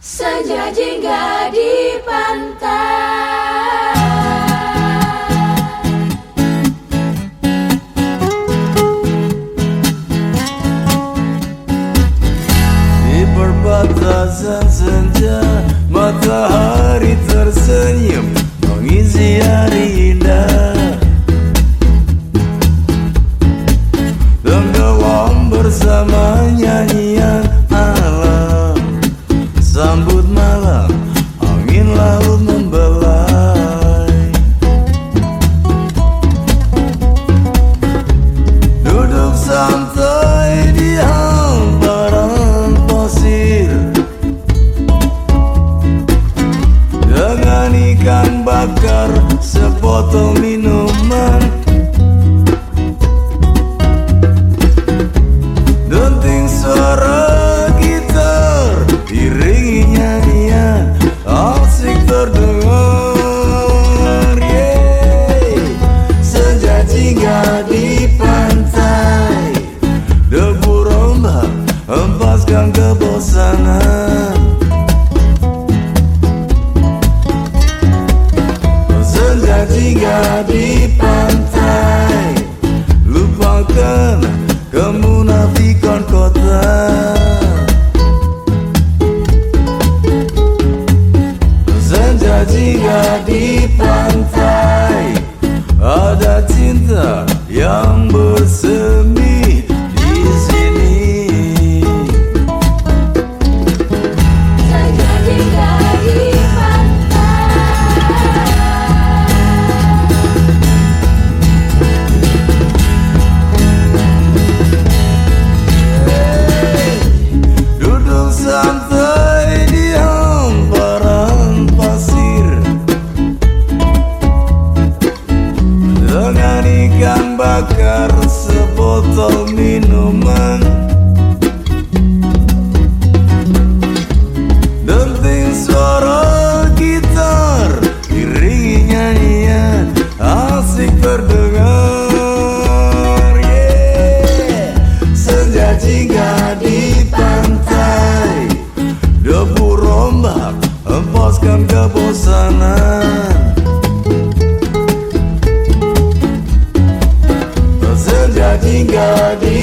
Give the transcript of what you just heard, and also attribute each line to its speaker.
Speaker 1: Senja jingga di pantai.
Speaker 2: Di perbatasan senja Matahari tersenyum Mengisi hari indah. Tenggelam bersama nyanyian ikan bakar sepotong minuman. Denting suara gitar Iringi nyanyian. Asik terdengar Yeay. Senja jingga di pantai. Debu rombak Hempaskan kebosanan di pantai Lupakan kemunafikan kota Senja jingga di bakar sebotol minuman jingga